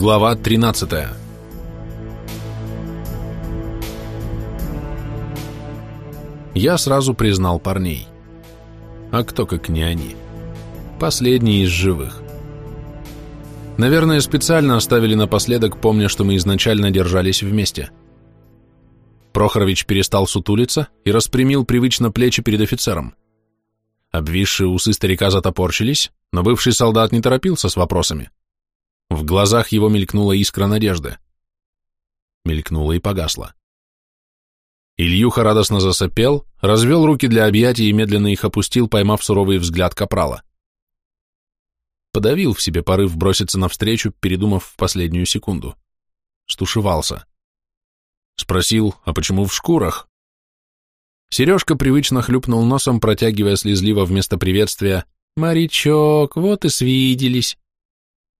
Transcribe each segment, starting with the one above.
Глава 13 Я сразу признал парней. А кто, как не они? Последний из живых. Наверное, специально оставили напоследок, помня, что мы изначально держались вместе. Прохорович перестал сутулиться и распрямил привычно плечи перед офицером. Обвисшие усы старика затопорщились, но бывший солдат не торопился с вопросами. В глазах его мелькнула искра надежды. Мелькнула и погасла. Ильюха радостно засопел, развел руки для объятий и медленно их опустил, поймав суровый взгляд капрала. Подавил в себе порыв броситься навстречу, передумав в последнюю секунду. Стушевался. Спросил, а почему в шкурах? Сережка привычно хлюпнул носом, протягивая слезливо вместо приветствия «Морячок, вот и свиделись».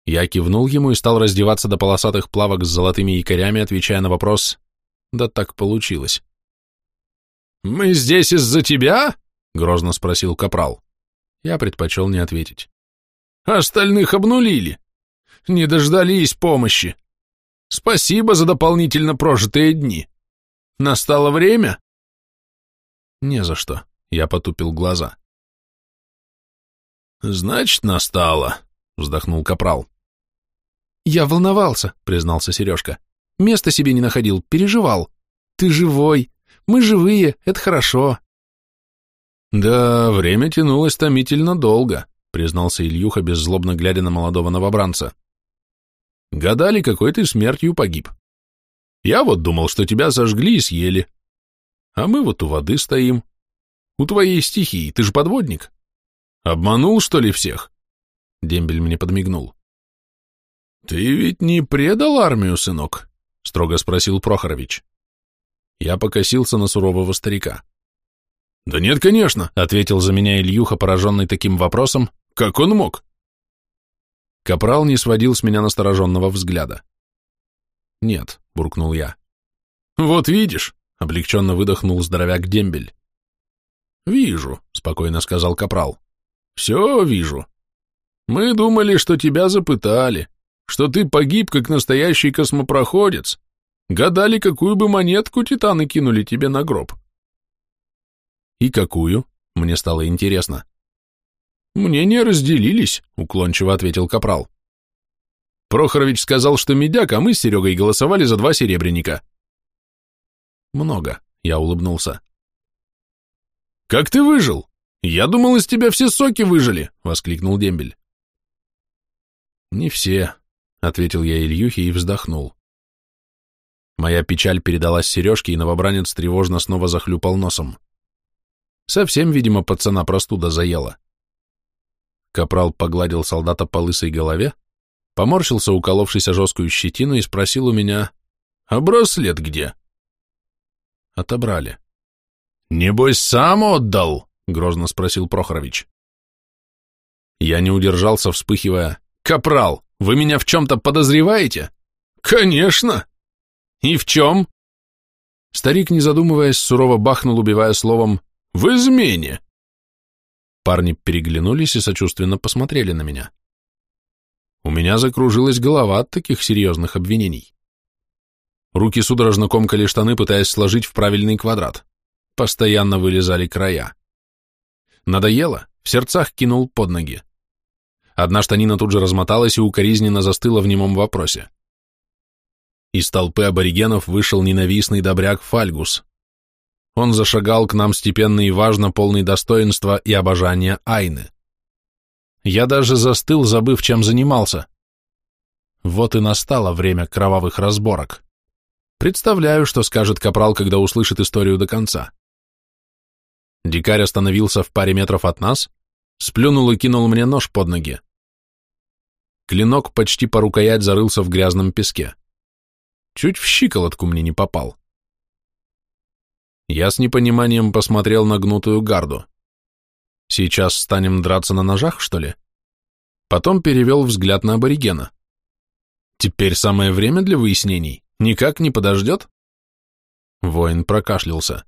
Я кивнул ему и стал раздеваться до полосатых плавок с золотыми якорями, отвечая на вопрос «Да так получилось». «Мы здесь из-за тебя?» — грозно спросил Капрал. Я предпочел не ответить. «Остальных обнулили. Не дождались помощи. Спасибо за дополнительно прожитые дни. Настало время?» «Не за что», — я потупил глаза. «Значит, настало», — вздохнул Капрал. «Я волновался», — признался Сережка. «Места себе не находил, переживал. Ты живой, мы живые, это хорошо». «Да, время тянулось томительно долго», — признался Ильюха, беззлобно глядя на молодого новобранца. «Гадали, какой ты смертью погиб. Я вот думал, что тебя сожгли и съели. А мы вот у воды стоим. У твоей стихии, ты же подводник. Обманул, что ли, всех?» Дембель мне подмигнул. «Ты ведь не предал армию, сынок?» — строго спросил Прохорович. Я покосился на сурового старика. «Да нет, конечно», — ответил за меня Ильюха, пораженный таким вопросом. «Как он мог?» Капрал не сводил с меня настороженного взгляда. «Нет», — буркнул я. «Вот видишь», — облегченно выдохнул здоровяк Дембель. «Вижу», — спокойно сказал Капрал. «Все вижу. Мы думали, что тебя запытали, что ты погиб, как настоящий космопроходец. Гадали, какую бы монетку титаны кинули тебе на гроб. И какую? Мне стало интересно. Мне не разделились, уклончиво ответил Капрал. Прохорович сказал, что медяк, а мы с Серегой голосовали за два серебряника. Много, я улыбнулся. Как ты выжил? Я думал, из тебя все соки выжили, воскликнул Дембель. Не все, — ответил я Ильюхе и вздохнул. Моя печаль передалась Сережке, и новобранец тревожно снова захлюпал носом. Совсем, видимо, пацана простуда заела. Капрал погладил солдата по лысой голове, поморщился, уколовшись о жесткую щетину, и спросил у меня, «А браслет где?» Отобрали. «Небось, сам отдал?» — грозно спросил Прохорович. Я не удержался, вспыхивая, «Капрал, вы меня в чем-то подозреваете? Конечно. И в чем? Старик, не задумываясь, сурово бахнул, убивая словом «в измене». Парни переглянулись и сочувственно посмотрели на меня. У меня закружилась голова от таких серьезных обвинений. Руки судорожно комкали штаны, пытаясь сложить в правильный квадрат. Постоянно вылезали края. Надоело, в сердцах кинул под ноги. Одна штанина тут же размоталась и укоризненно застыла в немом вопросе. Из толпы аборигенов вышел ненавистный добряк Фальгус. Он зашагал к нам степенно и важно, полный достоинства и обожания Айны. Я даже застыл, забыв, чем занимался. Вот и настало время кровавых разборок. Представляю, что скажет Капрал, когда услышит историю до конца. Дикарь остановился в паре метров от нас, сплюнул и кинул мне нож под ноги. Клинок почти по рукоять зарылся в грязном песке. Чуть в щиколотку мне не попал. Я с непониманием посмотрел на гнутую гарду. Сейчас станем драться на ножах, что ли? Потом перевел взгляд на аборигена. Теперь самое время для выяснений. Никак не подождет? Воин прокашлялся.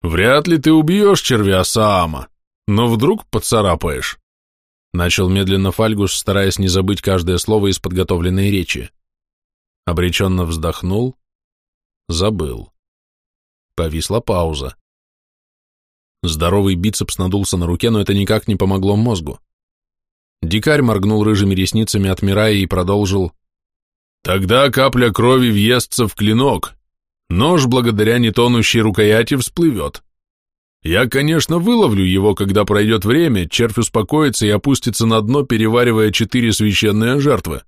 Вряд ли ты убьешь червя Саама, но вдруг поцарапаешь. Начал медленно Фальгус, стараясь не забыть каждое слово из подготовленной речи. Обреченно вздохнул, забыл. Повисла пауза. Здоровый бицепс надулся на руке, но это никак не помогло мозгу. Дикарь моргнул рыжими ресницами, отмирая, и продолжил. «Тогда капля крови въестся в клинок. Нож, благодаря нетонущей рукояти, всплывет. Я, конечно, выловлю его, когда пройдет время, червь успокоится и опустится на дно, переваривая четыре священные жертвы.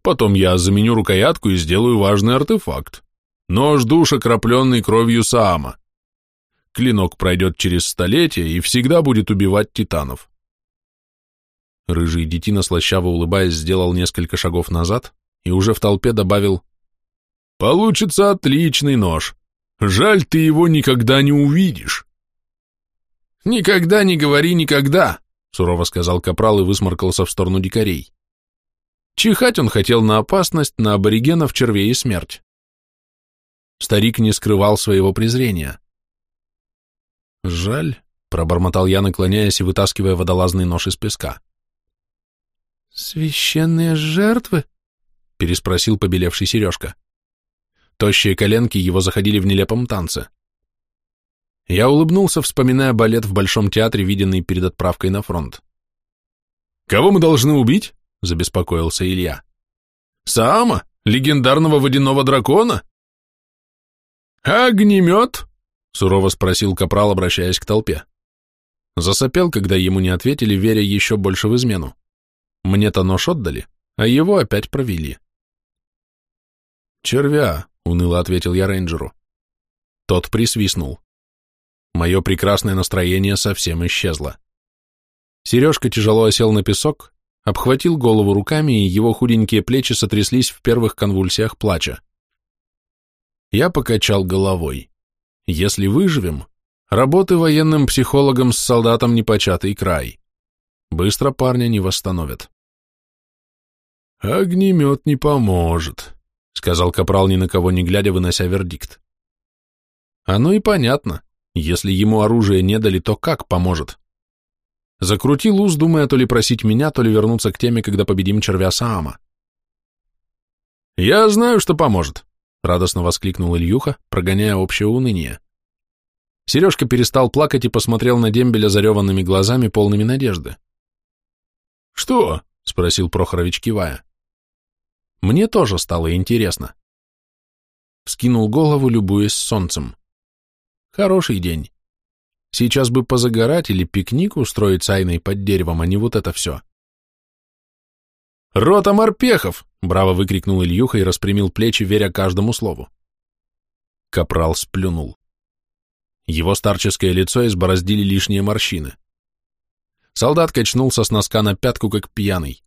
Потом я заменю рукоятку и сделаю важный артефакт. Нож душ, окропленный кровью Саама. Клинок пройдет через столетия и всегда будет убивать титанов. Рыжий детина, слащаво улыбаясь, сделал несколько шагов назад и уже в толпе добавил «Получится отличный нож. Жаль, ты его никогда не увидишь». «Никогда не говори никогда», — сурово сказал Капрал и высморкался в сторону дикарей. Чихать он хотел на опасность, на аборигенов, червей и смерть. Старик не скрывал своего презрения. «Жаль», — пробормотал я, наклоняясь и вытаскивая водолазный нож из песка. «Священные жертвы?» — переспросил побелевший Сережка. Тощие коленки его заходили в нелепом танце. Я улыбнулся, вспоминая балет в Большом театре, виденный перед отправкой на фронт. «Кого мы должны убить?» — забеспокоился Илья. «Саама? Легендарного водяного дракона?» «Огнемет?» — сурово спросил Капрал, обращаясь к толпе. Засопел, когда ему не ответили, веря еще больше в измену. Мне-то нож отдали, а его опять провели. «Червя», — уныло ответил я рейнджеру. Тот присвистнул. Мое прекрасное настроение совсем исчезло. Сережка тяжело осел на песок, обхватил голову руками, и его худенькие плечи сотряслись в первых конвульсиях плача. Я покачал головой. Если выживем, работы военным психологом с солдатом непочатый край. Быстро парня не восстановят. «Огнемет не поможет», — сказал Капрал, ни на кого не глядя, вынося вердикт. «Оно и понятно. Если ему оружие не дали, то как поможет?» Закрутил уз, думая то ли просить меня, то ли вернуться к теме, когда победим червя Саама. «Я знаю, что поможет», — радостно воскликнул Ильюха, прогоняя общее уныние. Сережка перестал плакать и посмотрел на дембеля зареванными глазами, полными надежды. «Что?» — спросил Прохорович, кивая. Мне тоже стало интересно. Вскинул голову, любуясь солнцем. Хороший день. Сейчас бы позагорать или пикник устроить с Айной под деревом, а не вот это все. «Рота морпехов!» — браво выкрикнул Ильюха и распрямил плечи, веря каждому слову. Капрал сплюнул. Его старческое лицо избороздили лишние морщины. Солдат качнулся с носка на пятку, как пьяный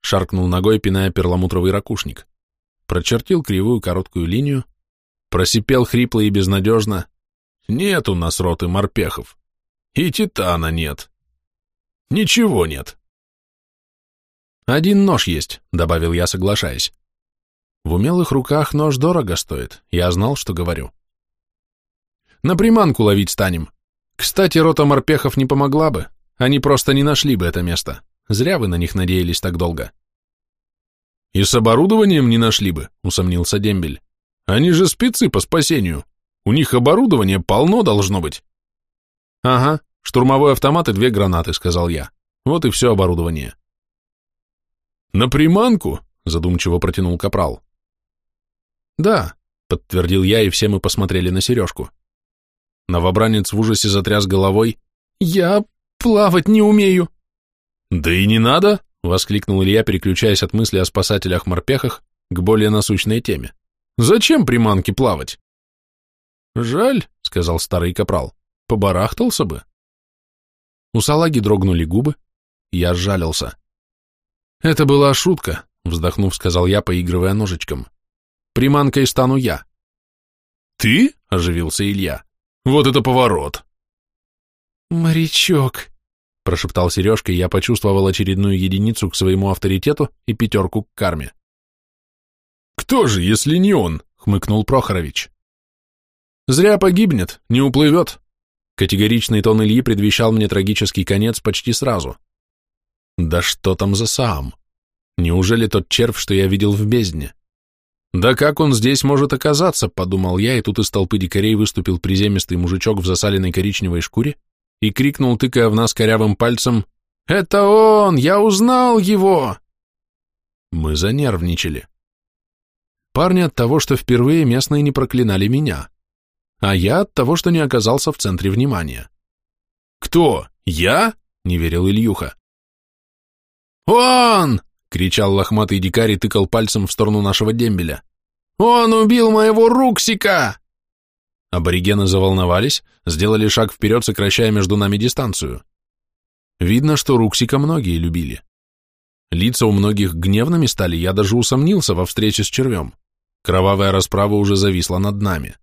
шаркнул ногой, пиная перламутровый ракушник, прочертил кривую короткую линию, просипел хрипло и безнадежно. «Нет у нас роты морпехов. И титана нет. Ничего нет». «Один нож есть», — добавил я, соглашаясь. В умелых руках нож дорого стоит, я знал, что говорю. На приманку ловить станем. Кстати, рота морпехов не помогла бы, они просто не нашли бы это место. Зря вы на них надеялись так долго. И с оборудованием не нашли бы, усомнился Дембель. Они же спецы по спасению. У них оборудование полно должно быть. Ага, штурмовой автомат и две гранаты, сказал я. Вот и все оборудование. На приманку? Задумчиво протянул Капрал. Да, подтвердил я, и все мы посмотрели на сережку. Новобранец в ужасе затряс головой. «Я плавать не умею!» «Да и не надо!» — воскликнул Илья, переключаясь от мысли о спасателях-морпехах к более насущной теме. «Зачем приманки плавать?» «Жаль», — сказал старый капрал, — «побарахтался бы». У салаги дрогнули губы, я сжалился. «Это была шутка», — вздохнув, сказал я, поигрывая ножичком. «Приманкой стану я». «Ты?» — оживился Илья. «Вот это поворот!» «Морячок», прошептал Сережка, и я почувствовал очередную единицу к своему авторитету и пятерку к карме. «Кто же, если не он?» — хмыкнул Прохорович. «Зря погибнет, не уплывет». Категоричный тон Ильи предвещал мне трагический конец почти сразу. Да что там за Саам? Неужели тот червь, что я видел в бездне? Да как он здесь может оказаться, подумал я, и тут из толпы дикарей выступил приземистый мужичок в засаленной коричневой шкуре и крикнул, тыкая в нас корявым пальцем, «Это он! Я узнал его!» Мы занервничали. Парни от того, что впервые местные не проклинали меня, а я от того, что не оказался в центре внимания. «Кто? Я?» — не верил Ильюха. «Он!» — кричал лохматый дикарь и тыкал пальцем в сторону нашего дембеля. «Он убил моего Руксика!» Аборигены заволновались, сделали шаг вперед, сокращая между нами дистанцию. Видно, что Руксика многие любили. Лица у многих гневными стали, я даже усомнился во встрече с червем. Кровавая расправа уже зависла над нами.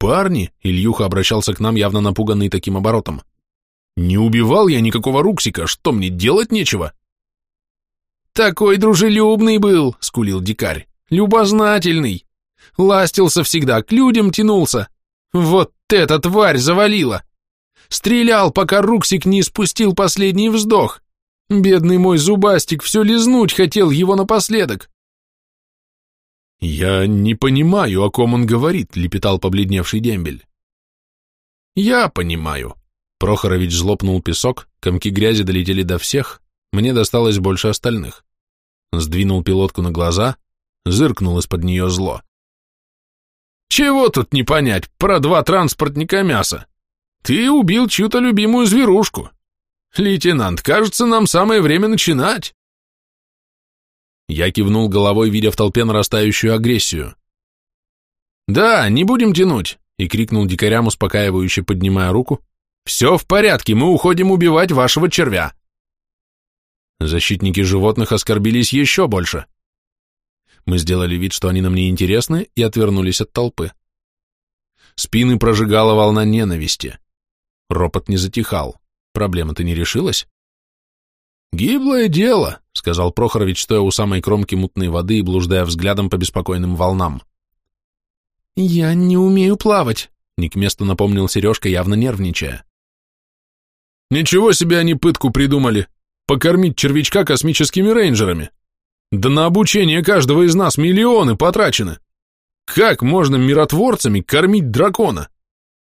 «Парни!» — Ильюха обращался к нам, явно напуганный таким оборотом. Не убивал я никакого Руксика, что мне делать нечего? Такой дружелюбный был, скулил дикарь, любознательный. Ластился всегда, к людям тянулся. Вот эта тварь завалила. Стрелял, пока Руксик не спустил последний вздох. Бедный мой зубастик все лизнуть хотел его напоследок. «Я не понимаю, о ком он говорит», — лепетал побледневший дембель. «Я понимаю», Прохорович злопнул песок, комки грязи долетели до всех, мне досталось больше остальных. Сдвинул пилотку на глаза, зыркнул из-под нее зло. «Чего тут не понять про два транспортника мяса? Ты убил чью-то любимую зверушку. Лейтенант, кажется, нам самое время начинать». Я кивнул головой, видя в толпе нарастающую агрессию. «Да, не будем тянуть!» и крикнул дикарям, успокаивающе поднимая руку, «Все в порядке, мы уходим убивать вашего червя!» Защитники животных оскорбились еще больше. Мы сделали вид, что они нам не интересны, и отвернулись от толпы. Спины прожигала волна ненависти. Ропот не затихал. Проблема-то не решилась? «Гиблое дело», — сказал Прохорович, стоя у самой кромки мутной воды и блуждая взглядом по беспокойным волнам. «Я не умею плавать», — не к месту напомнил Сережка, явно нервничая. Ничего себе они пытку придумали. Покормить червячка космическими рейнджерами. Да на обучение каждого из нас миллионы потрачены. Как можно миротворцами кормить дракона?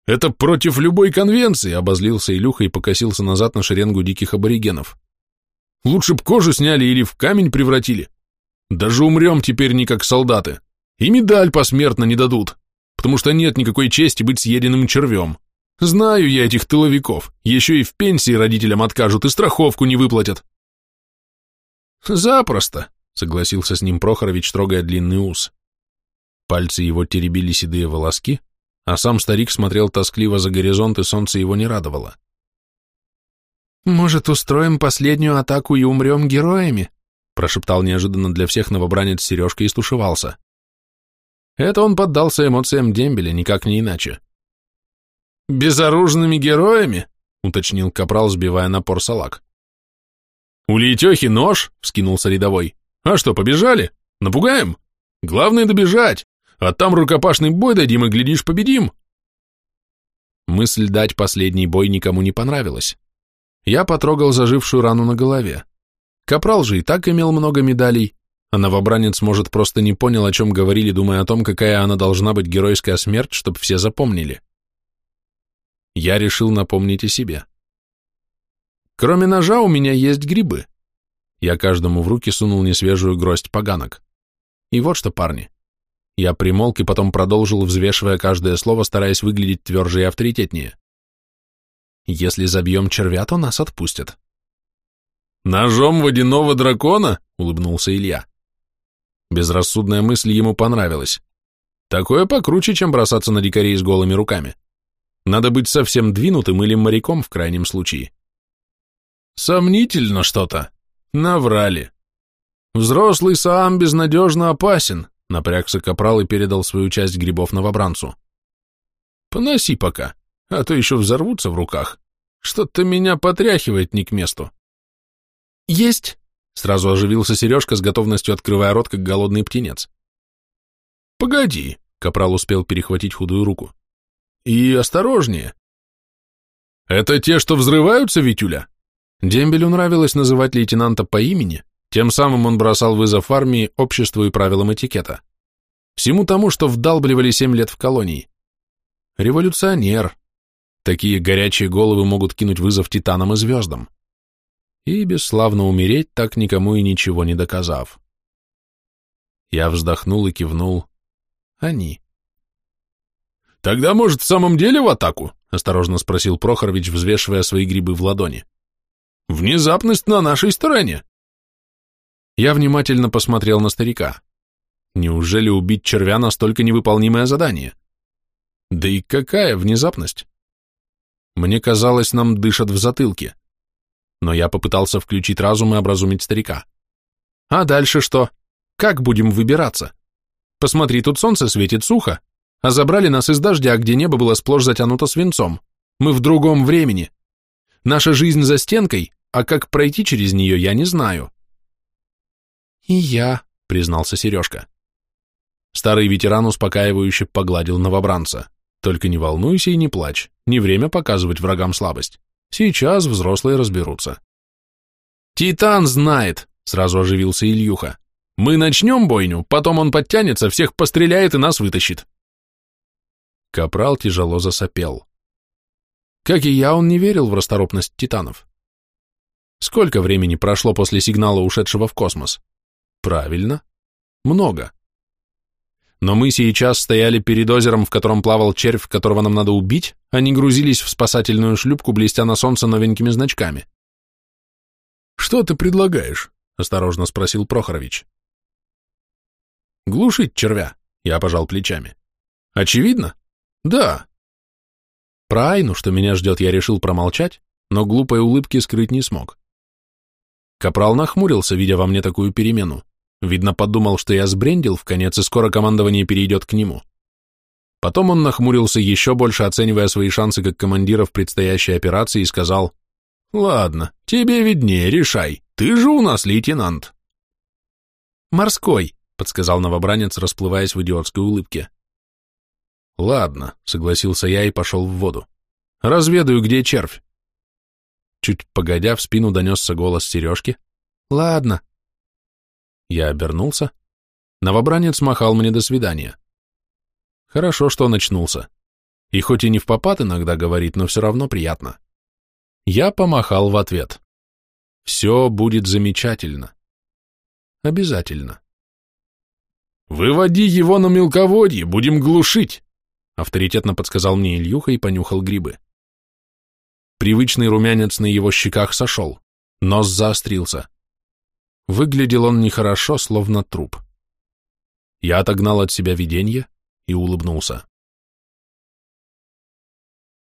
Это против любой конвенции, обозлился Илюха и покосился назад на шеренгу диких аборигенов. Лучше б кожу сняли или в камень превратили. Даже умрем теперь не как солдаты. И медаль посмертно не дадут, потому что нет никакой чести быть съеденным червем. Знаю я этих тыловиков, еще и в пенсии родителям откажут и страховку не выплатят. Запросто, согласился с ним Прохорович, трогая длинный ус. Пальцы его теребили седые волоски, а сам старик смотрел тоскливо за горизонт, и солнце его не радовало. «Может, устроим последнюю атаку и умрем героями?» прошептал неожиданно для всех новобранец Сережка и стушевался. Это он поддался эмоциям дембеля, никак не иначе. «Безоружными героями?» — уточнил капрал, сбивая напор салак. «У Лейтехи нож?» — вскинулся рядовой. «А что, побежали? Напугаем? Главное добежать, а там рукопашный бой дадим и, глядишь, победим!» Мысль дать последний бой никому не понравилась. Я потрогал зажившую рану на голове. Капрал же и так имел много медалей, а новобранец, может, просто не понял, о чем говорили, думая о том, какая она должна быть геройская смерть, чтобы все запомнили я решил напомнить о себе. Кроме ножа у меня есть грибы. Я каждому в руки сунул несвежую гроздь поганок. И вот что, парни. Я примолк и потом продолжил, взвешивая каждое слово, стараясь выглядеть тверже и авторитетнее. Если забьем червя, то нас отпустят. «Ножом водяного дракона?» — улыбнулся Илья. Безрассудная мысль ему понравилась. Такое покруче, чем бросаться на дикарей с голыми руками. Надо быть совсем двинутым или моряком в крайнем случае. Сомнительно что-то. Наврали. Взрослый сам безнадежно опасен, напрягся капрал и передал свою часть грибов новобранцу. Поноси пока, а то еще взорвутся в руках. Что-то меня потряхивает не к месту. Есть! Сразу оживился Сережка с готовностью открывая рот, как голодный птенец. Погоди, капрал успел перехватить худую руку. И осторожнее. Это те, что взрываются, Витюля? Дембелю нравилось называть лейтенанта по имени, тем самым он бросал вызов армии, обществу и правилам этикета. Всему тому, что вдалбливали семь лет в колонии. Революционер. Такие горячие головы могут кинуть вызов титанам и звездам. И бесславно умереть, так никому и ничего не доказав. Я вздохнул и кивнул. Они. «Тогда, может, в самом деле в атаку?» — осторожно спросил Прохорович, взвешивая свои грибы в ладони. «Внезапность на нашей стороне». Я внимательно посмотрел на старика. Неужели убить червя настолько невыполнимое задание? Да и какая внезапность? Мне казалось, нам дышат в затылке. Но я попытался включить разум и образумить старика. А дальше что? Как будем выбираться? Посмотри, тут солнце светит сухо, а забрали нас из дождя, где небо было сплошь затянуто свинцом. Мы в другом времени. Наша жизнь за стенкой, а как пройти через нее, я не знаю. И я, признался Сережка. Старый ветеран успокаивающе погладил новобранца. Только не волнуйся и не плачь, не время показывать врагам слабость. Сейчас взрослые разберутся. «Титан знает!» — сразу оживился Ильюха. Мы начнем бойню, потом он подтянется, всех постреляет и нас вытащит. Капрал тяжело засопел. Как и я, он не верил в расторопность титанов. Сколько времени прошло после сигнала, ушедшего в космос? Правильно. Много. Но мы сейчас стояли перед озером, в котором плавал червь, которого нам надо убить, а не грузились в спасательную шлюпку, блестя на солнце новенькими значками. «Что ты предлагаешь?» — осторожно спросил Прохорович. Глушить червя, я пожал плечами. Очевидно? Да. Про Айну, что меня ждет, я решил промолчать, но глупой улыбки скрыть не смог. Капрал нахмурился, видя во мне такую перемену. Видно, подумал, что я сбрендил в конец, и скоро командование перейдет к нему. Потом он нахмурился еще больше, оценивая свои шансы как командира в предстоящей операции, и сказал, «Ладно, тебе виднее, решай, ты же у нас лейтенант». «Морской», — подсказал новобранец, расплываясь в идиотской улыбке. «Ладно», — согласился я и пошел в воду. «Разведаю, где червь». Чуть погодя, в спину донесся голос Сережки. «Ладно». Я обернулся. Новобранец махал мне до свидания. Хорошо, что он очнулся. И хоть и не в попад иногда говорит, но все равно приятно. Я помахал в ответ. Все будет замечательно. Обязательно. «Выводи его на мелководье, будем глушить!» авторитетно подсказал мне Ильюха и понюхал грибы. Привычный румянец на его щеках сошел, нос заострился. Выглядел он нехорошо, словно труп. Я отогнал от себя видение и улыбнулся.